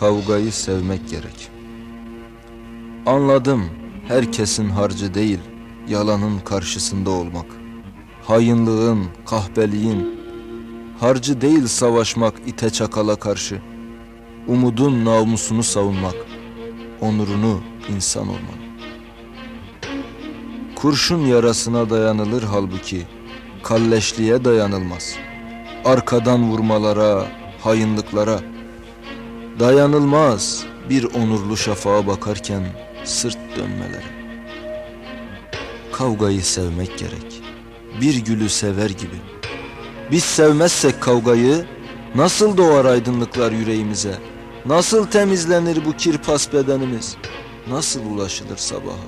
kavgayı sevmek gerek. Anladım herkesin harcı değil, yalanın karşısında olmak. Hayınlığın, kahpeliğin, harcı değil savaşmak ite çakala karşı. Umudun namusunu savunmak, onurunu insan olmak. Kurşun yarasına dayanılır halbuki, kalleşliğe dayanılmaz. Arkadan vurmalara, hayınlıklara, Dayanılmaz bir onurlu şafağa bakarken sırt dönmelere. Kavgayı sevmek gerek. Bir gülü sever gibi. Biz sevmezsek kavgayı nasıl doğar aydınlıklar yüreğimize? Nasıl temizlenir bu kirpas bedenimiz? Nasıl ulaşılır sabaha?